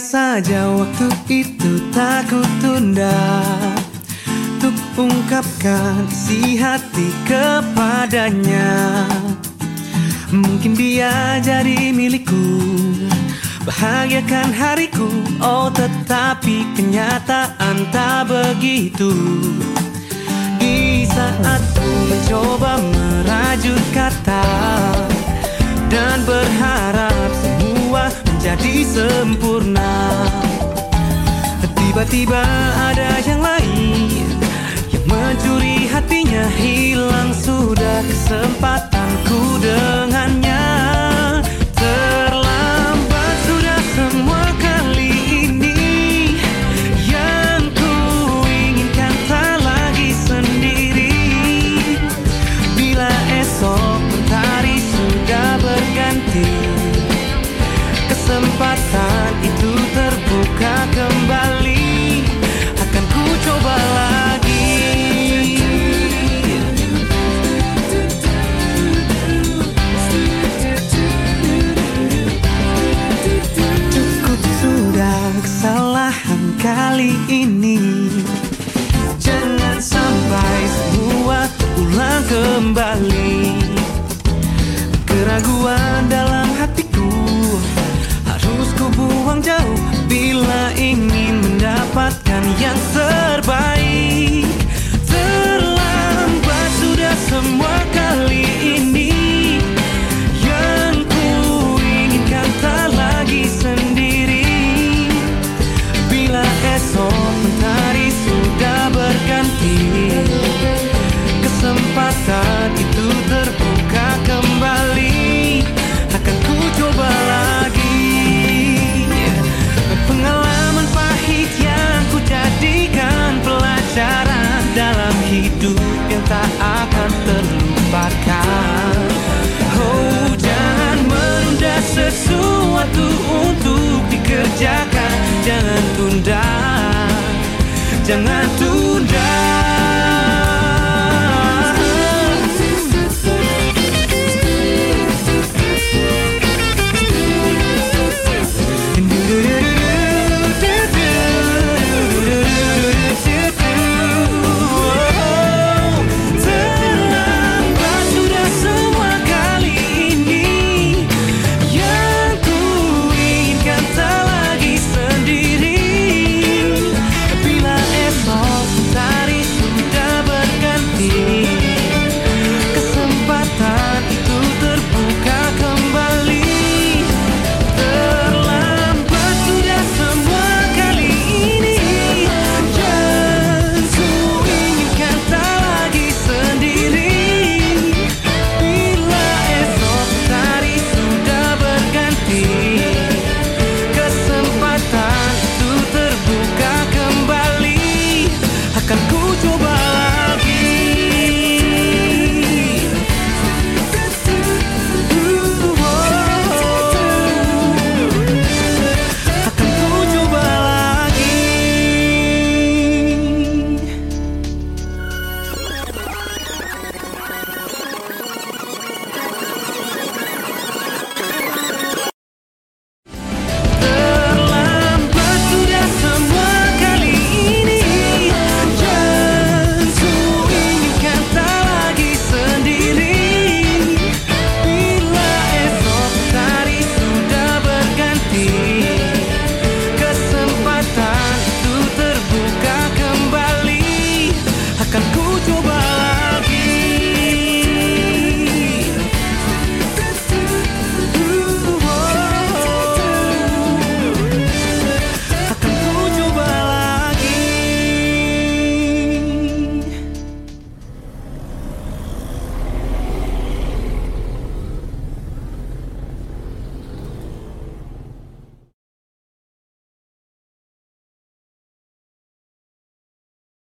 Saja waktu itu tak ku tunda. Untuk ungkapkan isi hati kepadanya. Mungkin dia jadi milikku. Bahagiakan hariku Oh tetapi kenyataan tak begitu. Di saat Tiba-tiba ada yang lain Yang mencuri hatinya Hilang. Sudah kesempatanku dengannya kali ini. Jangan sampai semua ulang kembali. Keraguan dalam hatiku Harus ku buang jauh Bila ingin mendapatkan yang terbaik 굉장한